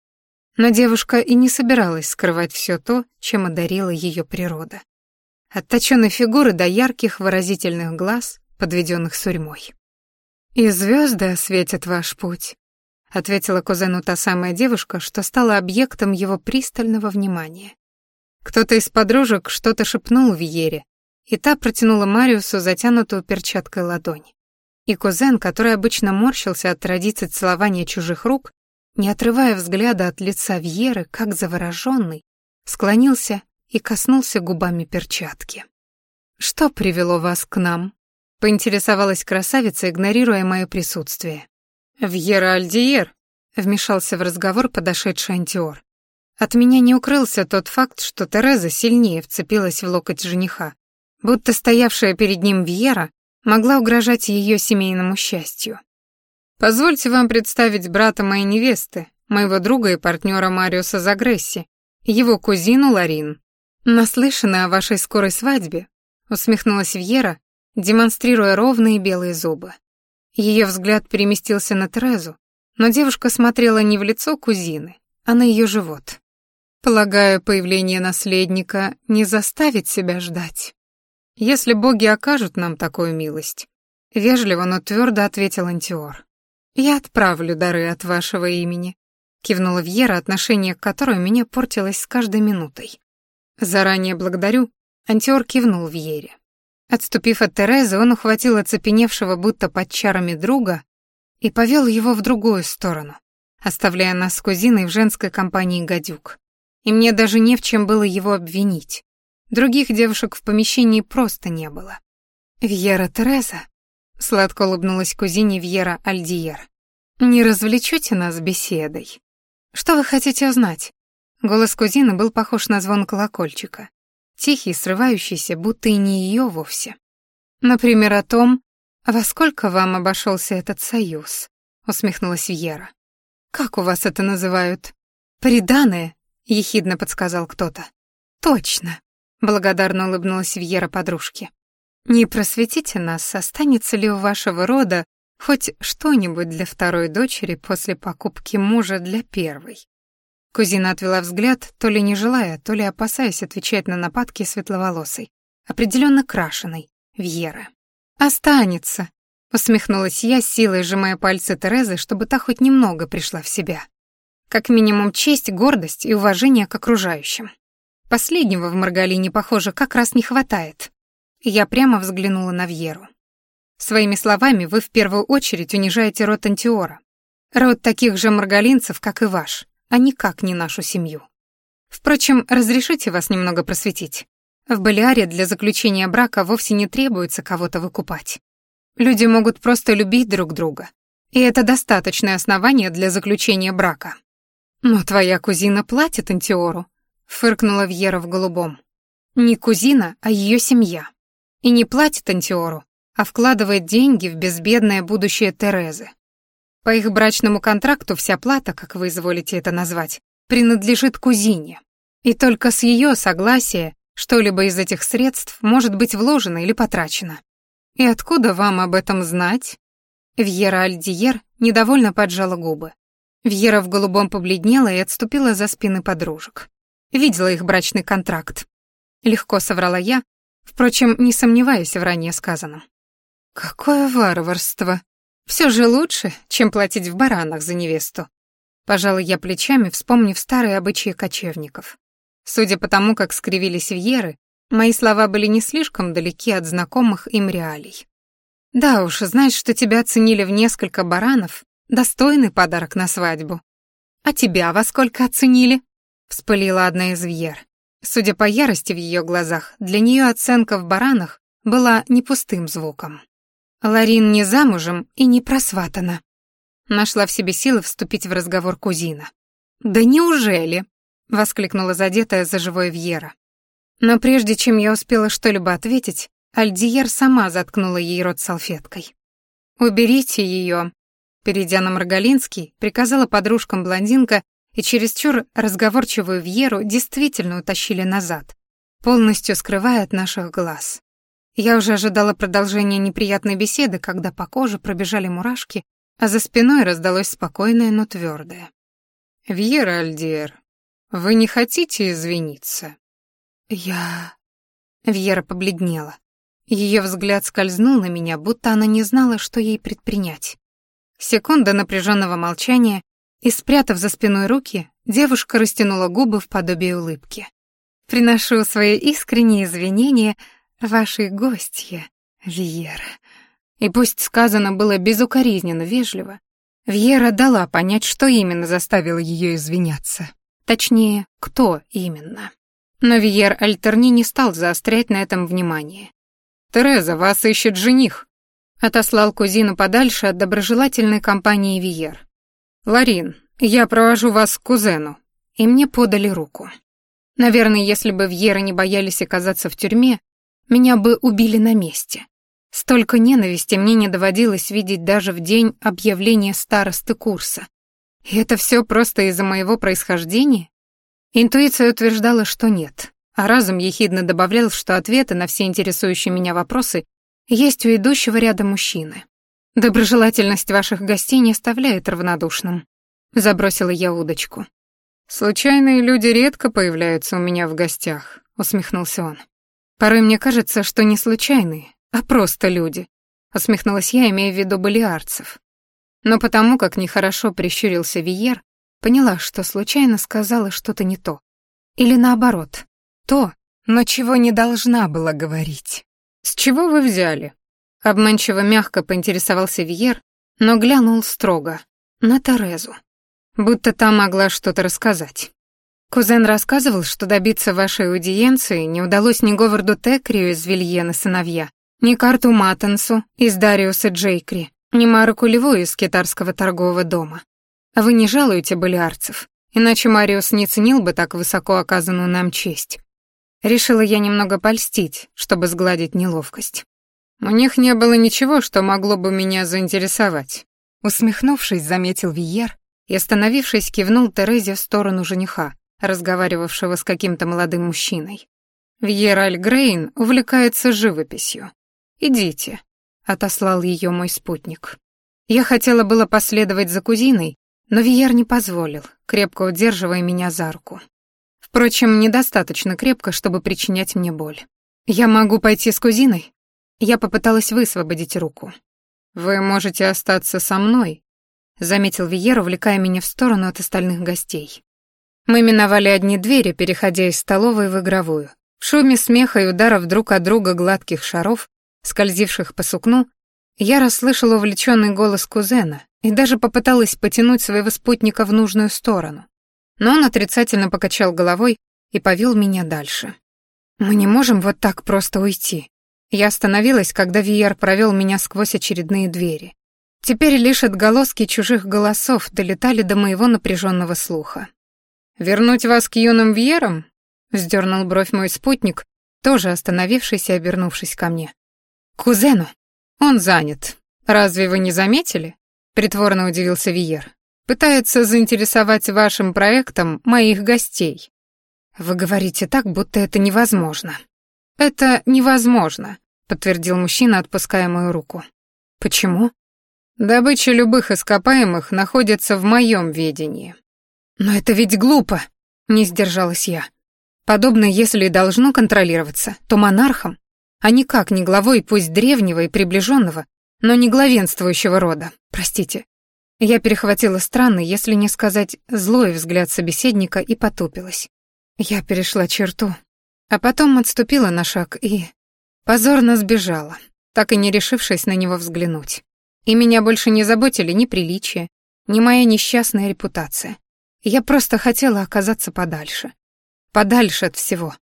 Но девушка и не собиралась скрывать все то, чем одарила ее природа от точенной фигуры до ярких выразительных глаз, подведенных сурьмой. «И звезды осветят ваш путь», — ответила кузену та самая девушка, что стала объектом его пристального внимания. Кто-то из подружек что-то шепнул Виере, и та протянула Мариусу затянутую перчаткой ладонь. И кузен, который обычно морщился от традиции целования чужих рук, не отрывая взгляда от лица Вьеры, как завороженный, склонился и коснулся губами перчатки. «Что привело вас к нам?» — поинтересовалась красавица, игнорируя мое присутствие. «Вьера Альдиер», — вмешался в разговор подошедший Антиор. От меня не укрылся тот факт, что Тереза сильнее вцепилась в локоть жениха, будто стоявшая перед ним Вьера могла угрожать ее семейному счастью. «Позвольте вам представить брата моей невесты, моего друга и партнера Мариуса Загресси, его кузину Ларин», «Наслышана о вашей скорой свадьбе», — усмехнулась Вьера, демонстрируя ровные белые зубы. Ее взгляд переместился на Терезу, но девушка смотрела не в лицо кузины, а на ее живот. «Полагаю, появление наследника не заставит себя ждать. Если боги окажут нам такую милость», — вежливо, но твердо ответил Антиор. «Я отправлю дары от вашего имени», — кивнула Вьера, отношение к которой у меня портилось с каждой минутой. «Заранее благодарю», — Антиор кивнул Вьере. Отступив от Терезы, он ухватил оцепеневшего будто под чарами друга и повел его в другую сторону, оставляя нас с кузиной в женской компании гадюк. И мне даже не в чем было его обвинить. Других девушек в помещении просто не было. «Вьера Тереза», — сладко улыбнулась кузине Вьера Альдиер, — «не развлечете нас беседой? Что вы хотите узнать?» Голос кузины был похож на звон колокольчика. Тихий, срывающийся, будто и не ее вовсе. Например, о том, во сколько вам обошелся этот союз, усмехнулась Вьера. Как у вас это называют? Приданое, ехидно подсказал кто-то. Точно, благодарно улыбнулась Вьера подружке. Не просветите нас, останется ли у вашего рода хоть что-нибудь для второй дочери после покупки мужа для первой. Кузина отвела взгляд, то ли не желая, то ли опасаясь отвечать на нападки светловолосой, определенно крашеной, Вьеры. «Останется», — усмехнулась я, силой сжимая пальцы Терезы, чтобы та хоть немного пришла в себя. Как минимум честь, гордость и уважение к окружающим. Последнего в Маргалине, похоже, как раз не хватает. Я прямо взглянула на Вьеру. Своими словами вы в первую очередь унижаете род Антиора. Род таких же маргалинцев, как и ваш а никак не нашу семью. Впрочем, разрешите вас немного просветить. В Балиаре для заключения брака вовсе не требуется кого-то выкупать. Люди могут просто любить друг друга. И это достаточное основание для заключения брака. Но твоя кузина платит Антиору, фыркнула Вьера в голубом. Не кузина, а ее семья. И не платит Антиору, а вкладывает деньги в безбедное будущее Терезы. По их брачному контракту вся плата, как вы изволите это назвать, принадлежит кузине. И только с ее согласия что-либо из этих средств может быть вложено или потрачено. И откуда вам об этом знать? Вьера Альдиер недовольно поджала губы. Вьера в голубом побледнела и отступила за спины подружек. Видела их брачный контракт. Легко соврала я, впрочем, не сомневаясь в ранее сказанном. Какое варварство! Все же лучше, чем платить в баранах за невесту. Пожалуй, я плечами, вспомнив старые обычаи кочевников. Судя по тому, как скривились Вьеры, мои слова были не слишком далеки от знакомых им реалий. Да уж, знать, что тебя оценили в несколько баранов, достойный подарок на свадьбу. А тебя во сколько оценили? Вспылила одна из Вьер. Судя по ярости в ее глазах, для нее оценка в баранах была не пустым звуком. Ларин не замужем и не просватана. Нашла в себе силы вступить в разговор кузина. «Да неужели?» — воскликнула задетая за живое Вьера. Но прежде чем я успела что-либо ответить, Альдиер сама заткнула ей рот салфеткой. «Уберите ее», — перейдя на Маргалинский, приказала подружкам блондинка и чересчур разговорчивую Вьеру действительно утащили назад, полностью скрывая от наших глаз. Я уже ожидала продолжения неприятной беседы, когда по коже пробежали мурашки, а за спиной раздалось спокойное, но твердое. «Вьера Альдиер, вы не хотите извиниться?» «Я...» Вьера побледнела. Ее взгляд скользнул на меня, будто она не знала, что ей предпринять. Секунда напряженного молчания, и, спрятав за спиной руки, девушка растянула губы в подобие улыбки. «Приношу свои искренние извинения вашей гостье, Вьера». И пусть сказано было безукоризненно вежливо, Вьера дала понять, что именно заставило ее извиняться. Точнее, кто именно. Но Вьер Альтерни не стал заострять на этом внимание. «Тереза, вас ищет жених», — отослал кузину подальше от доброжелательной компании Виер. «Ларин, я провожу вас к кузену». И мне подали руку. Наверное, если бы Вьеры не боялись оказаться в тюрьме, меня бы убили на месте. Столько ненависти мне не доводилось видеть даже в день объявления старосты курса. И это все просто из-за моего происхождения? Интуиция утверждала, что нет, а разум ехидно добавлял, что ответы на все интересующие меня вопросы есть у идущего рядом мужчины. «Доброжелательность ваших гостей не оставляет равнодушным», — забросила я удочку. «Случайные люди редко появляются у меня в гостях», — усмехнулся он. «Порой мне кажется, что не случайные, а просто люди», — усмехнулась я, имея в виду балиарцев. Но потому, как нехорошо прищурился Виер, поняла, что случайно сказала что-то не то. Или наоборот, то, но чего не должна была говорить. «С чего вы взяли?» Обманчиво мягко поинтересовался Виер, но глянул строго, на Терезу. Будто та могла что-то рассказать. Кузен рассказывал, что добиться вашей аудиенции не удалось ни Говарду Текрию из Вильена сыновья, ни Карту Маттенсу из Дариуса Джейкри, ни Маруку Льву из китарского торгового дома. А вы не жалуете балиарцев, иначе Мариус не ценил бы так высоко оказанную нам честь. Решила я немного польстить, чтобы сгладить неловкость. У них не было ничего, что могло бы меня заинтересовать. Усмехнувшись, заметил Виер и, остановившись, кивнул Терезе в сторону жениха, разговаривавшего с каким-то молодым мужчиной. Вьер Альгрейн увлекается живописью. «Идите», — отослал ее мой спутник. Я хотела было последовать за кузиной, но Виер не позволил, крепко удерживая меня за руку. Впрочем, недостаточно крепко, чтобы причинять мне боль. «Я могу пойти с кузиной?» Я попыталась высвободить руку. «Вы можете остаться со мной», — заметил Виер, увлекая меня в сторону от остальных гостей. Мы миновали одни двери, переходя из столовой в игровую. В шуме смеха и ударов друг от друга гладких шаров, скользивших по сукну, я расслышала увлеченный голос кузена и даже попыталась потянуть своего спутника в нужную сторону. Но он отрицательно покачал головой и повел меня дальше. Мы не можем вот так просто уйти. Я остановилась, когда Виер провел меня сквозь очередные двери. Теперь лишь отголоски чужих голосов долетали до моего напряженного слуха. «Вернуть вас к юным Вьерам?» — вздернул бровь мой спутник, тоже остановившись и обернувшись ко мне. «Кузену. Он занят. Разве вы не заметили?» — притворно удивился Виер. «Пытается заинтересовать вашим проектом моих гостей». «Вы говорите так, будто это невозможно». «Это невозможно», — подтвердил мужчина, отпуская мою руку. «Почему?» «Добыча любых ископаемых находится в моем ведении». «Но это ведь глупо», — не сдержалась я. «Подобное, если и должно контролироваться, то монархом, а никак не главой пусть древнего и приближенного, но не главенствующего рода, простите». Я перехватила странный, если не сказать злой взгляд собеседника и потупилась. Я перешла черту, а потом отступила на шаг и... Позорно сбежала, так и не решившись на него взглянуть. И меня больше не заботили ни приличия, ни моя несчастная репутация. Я просто хотела оказаться подальше. Подальше от всего.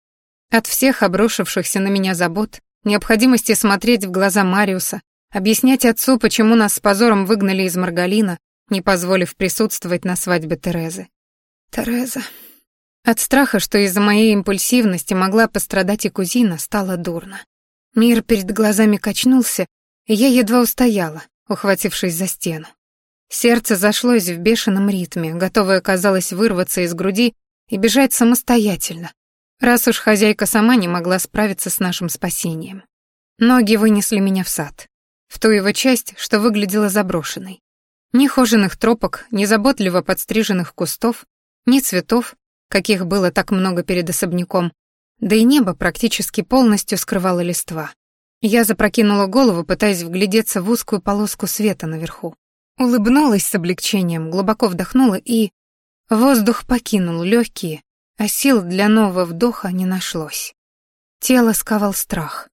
От всех обрушившихся на меня забот, необходимости смотреть в глаза Мариуса, объяснять отцу, почему нас с позором выгнали из Маргалина, не позволив присутствовать на свадьбе Терезы. Тереза. От страха, что из-за моей импульсивности могла пострадать и кузина, стало дурно. Мир перед глазами качнулся, и я едва устояла, ухватившись за стену. Сердце зашлось в бешеном ритме, готовое, казалось, вырваться из груди и бежать самостоятельно, раз уж хозяйка сама не могла справиться с нашим спасением. Ноги вынесли меня в сад, в ту его часть, что выглядела заброшенной. Ни хоженых тропок, ни заботливо подстриженных кустов, ни цветов, каких было так много перед особняком, да и небо практически полностью скрывало листва. Я запрокинула голову, пытаясь вглядеться в узкую полоску света наверху. Улыбнулась с облегчением, глубоко вдохнула и... Воздух покинул легкие, а сил для нового вдоха не нашлось. Тело сковал страх.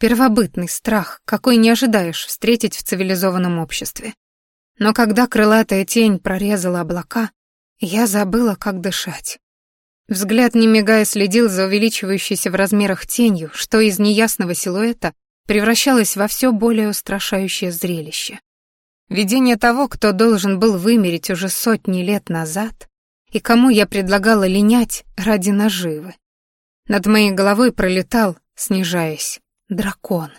Первобытный страх, какой не ожидаешь встретить в цивилизованном обществе. Но когда крылатая тень прорезала облака, я забыла, как дышать. Взгляд, не мигая, следил за увеличивающейся в размерах тенью, что из неясного силуэта превращалось во все более устрашающее зрелище. Видение того, кто должен был вымереть уже сотни лет назад, и кому я предлагала линять ради наживы. Над моей головой пролетал, снижаясь, дракон.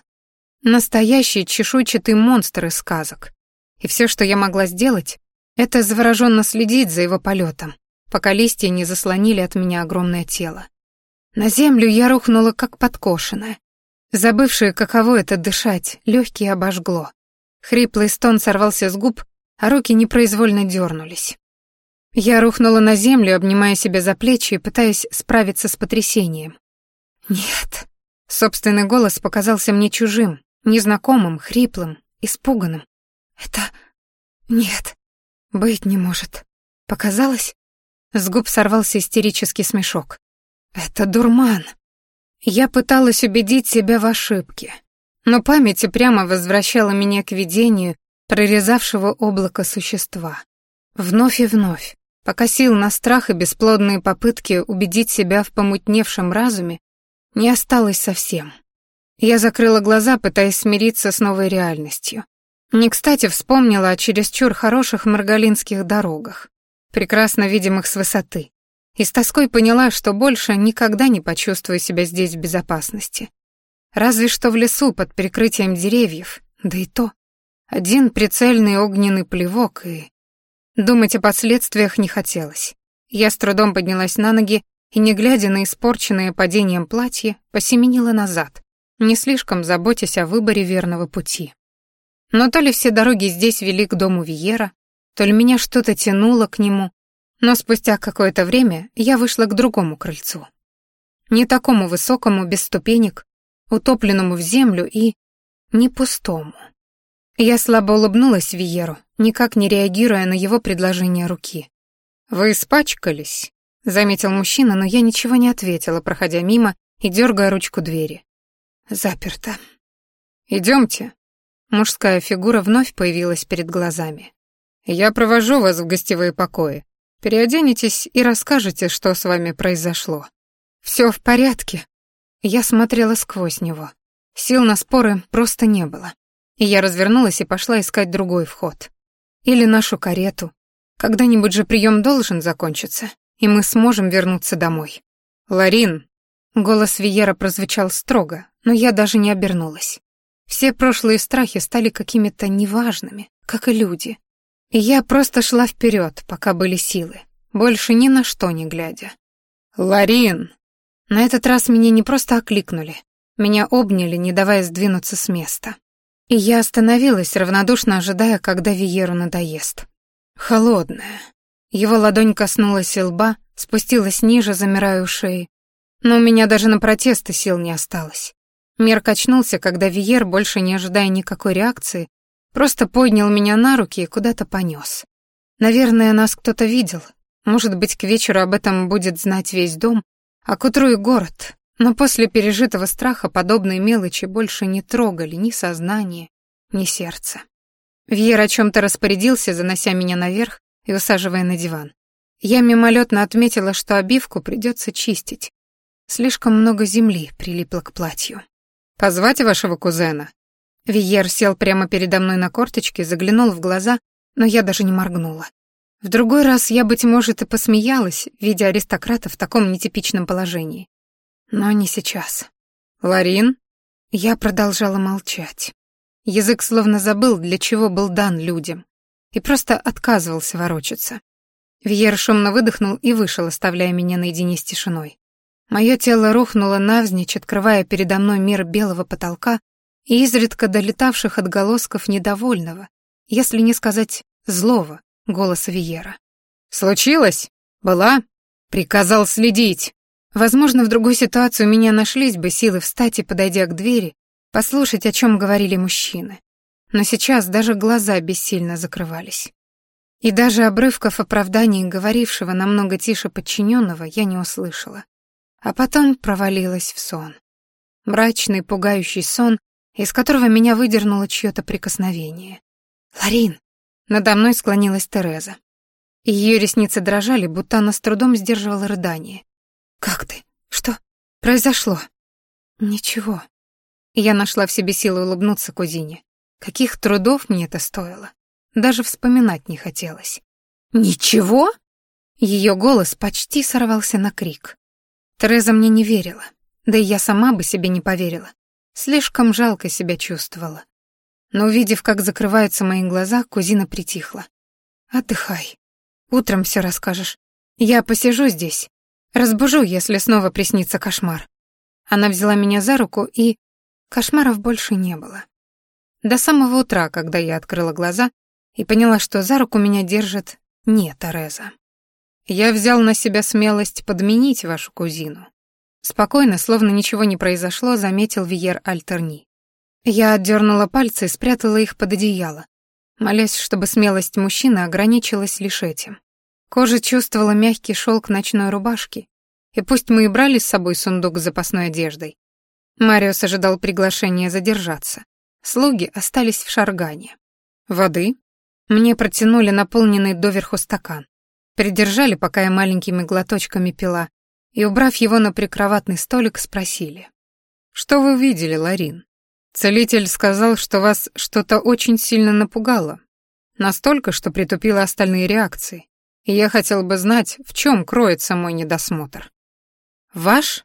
Настоящий чешуйчатый монстр из сказок. И все, что я могла сделать, это завороженно следить за его полетом, пока листья не заслонили от меня огромное тело. На землю я рухнула, как подкошенная. Забывшая, каково это дышать, легкие обожгло. Хриплый стон сорвался с губ, а руки непроизвольно дернулись. Я рухнула на землю, обнимая себя за плечи и пытаясь справиться с потрясением. «Нет». Собственный голос показался мне чужим, незнакомым, хриплым, испуганным. «Это... нет, быть не может. Показалось?» С губ сорвался истерический смешок. «Это дурман». Я пыталась убедить себя в ошибке, но память прямо возвращала меня к видению прорезавшего облако существа. Вновь и вновь, пока сил на страх и бесплодные попытки убедить себя в помутневшем разуме не осталось совсем. Я закрыла глаза, пытаясь смириться с новой реальностью. Не кстати вспомнила о чересчур хороших маргалинских дорогах прекрасно видимых с высоты, и с тоской поняла, что больше никогда не почувствую себя здесь в безопасности. Разве что в лесу под прикрытием деревьев, да и то. Один прицельный огненный плевок, и... Думать о последствиях не хотелось. Я с трудом поднялась на ноги и, не глядя на испорченное падением платье, посеменила назад, не слишком заботясь о выборе верного пути. Но то ли все дороги здесь вели к дому Виера, то ли меня что-то тянуло к нему, но спустя какое-то время я вышла к другому крыльцу. Не такому высокому, без ступенек, утопленному в землю и не пустому. Я слабо улыбнулась Виеру, никак не реагируя на его предложение руки. «Вы испачкались», — заметил мужчина, но я ничего не ответила, проходя мимо и дергая ручку двери. «Заперто». «Идемте». Мужская фигура вновь появилась перед глазами. «Я провожу вас в гостевые покои. Переоденетесь и расскажете, что с вами произошло. Все в порядке. Я смотрела сквозь него. Сил на споры просто не было. И я развернулась и пошла искать другой вход. Или нашу карету. Когда-нибудь же прием должен закончиться, и мы сможем вернуться домой. «Ларин!» Голос Виера прозвучал строго, но я даже не обернулась. Все прошлые страхи стали какими-то неважными, как и люди. И я просто шла вперед, пока были силы, больше ни на что не глядя. «Ларин!» На этот раз меня не просто окликнули, меня обняли, не давая сдвинуться с места. И я остановилась, равнодушно ожидая, когда Виеру надоест. Холодная. Его ладонь коснулась лба, спустилась ниже, замирая у шеи. Но у меня даже на протесты сил не осталось. Мир качнулся, когда Виер, больше не ожидая никакой реакции, просто поднял меня на руки и куда-то понес. Наверное, нас кто-то видел. Может быть, к вечеру об этом будет знать весь дом, а к утру и город. Но после пережитого страха подобные мелочи больше не трогали ни сознание, ни сердце. Вьер о чем-то распорядился, занося меня наверх и усаживая на диван. Я мимолетно отметила, что обивку придется чистить. Слишком много земли прилипло к платью. «Позвать вашего кузена?» Виер сел прямо передо мной на корточке, заглянул в глаза, но я даже не моргнула. В другой раз я, быть может, и посмеялась, видя аристократа в таком нетипичном положении. Но не сейчас. «Ларин?» Я продолжала молчать. Язык словно забыл, для чего был дан людям, и просто отказывался ворочаться. Вьер шумно выдохнул и вышел, оставляя меня наедине с тишиной. Мое тело рухнуло навзничь, открывая передо мной мир белого потолка и изредка долетавших отголосков недовольного, если не сказать злого, голоса Виера. «Случилось? Была? Приказал следить!» Возможно, в другой ситуации у меня нашлись бы силы встать и, подойдя к двери, послушать, о чем говорили мужчины. Но сейчас даже глаза бессильно закрывались. И даже обрывков оправданий говорившего намного тише подчиненного я не услышала. А потом провалилась в сон. Мрачный, пугающий сон, из которого меня выдернуло чье-то прикосновение. «Ларин!» Надо мной склонилась Тереза. Ее ресницы дрожали, будто она с трудом сдерживала рыдание. «Как ты? Что произошло?» «Ничего», я нашла в себе силы улыбнуться кузине. Каких трудов мне это стоило. Даже вспоминать не хотелось. «Ничего?» Ее голос почти сорвался на крик. Тереза мне не верила. Да и я сама бы себе не поверила. Слишком жалко себя чувствовала. Но увидев, как закрываются мои глаза, кузина притихла. «Отдыхай. Утром все расскажешь. Я посижу здесь. Разбужу, если снова приснится кошмар». Она взяла меня за руку и Кошмаров больше не было. До самого утра, когда я открыла глаза и поняла, что за руку меня держит не Тереза. Я взял на себя смелость подменить вашу кузину. Спокойно, словно ничего не произошло, заметил Виер Альтерни. Я отдернула пальцы и спрятала их под одеяло, молясь, чтобы смелость мужчины ограничилась лишь этим. Кожа чувствовала мягкий шелк ночной рубашки, и пусть мы и брали с собой сундук с запасной одеждой, Мариус ожидал приглашения задержаться. Слуги остались в шаргане. Воды? Мне протянули наполненный доверху стакан. Придержали, пока я маленькими глоточками пила, и, убрав его на прикроватный столик, спросили. «Что вы видели, Ларин? Целитель сказал, что вас что-то очень сильно напугало. Настолько, что притупило остальные реакции. И я хотел бы знать, в чем кроется мой недосмотр». «Ваш?»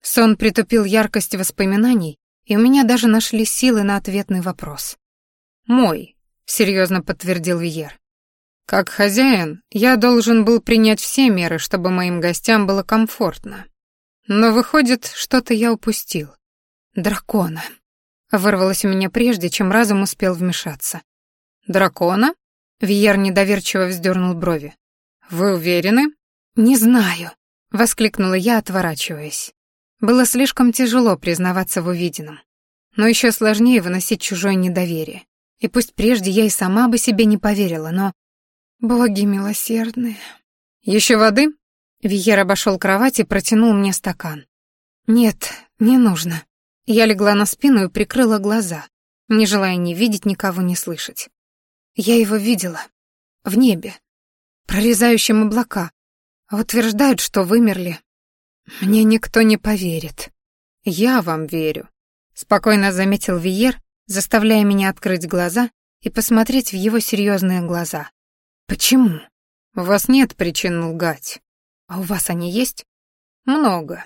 Сон притупил яркость воспоминаний, и у меня даже нашли силы на ответный вопрос. «Мой», — серьезно подтвердил Виер. «Как хозяин, я должен был принять все меры, чтобы моим гостям было комфортно. Но, выходит, что-то я упустил. Дракона». Вырвалось у меня прежде, чем разум успел вмешаться. «Дракона?» — Виер недоверчиво вздернул брови. «Вы уверены?» «Не знаю», — воскликнула я, отворачиваясь. Было слишком тяжело признаваться в увиденном. Но еще сложнее выносить чужое недоверие. И пусть прежде я и сама бы себе не поверила, но... Боги милосердные. Еще воды? Виер обошел кровать и протянул мне стакан. Нет, не нужно. Я легла на спину и прикрыла глаза, не желая ни видеть никого, ни слышать. Я его видела. В небе. прорезающим облака, утверждают, что вымерли. Мне никто не поверит. Я вам верю, спокойно заметил Виер, заставляя меня открыть глаза и посмотреть в его серьезные глаза. Почему? У вас нет причин лгать. А у вас они есть? Много,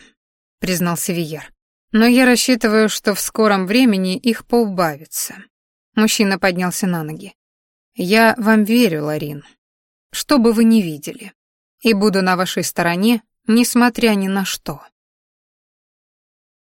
признался Виер. Но я рассчитываю, что в скором времени их поубавится. Мужчина поднялся на ноги. Я вам верю, Ларин. Что бы вы ни видели. И буду на вашей стороне, несмотря ни на что.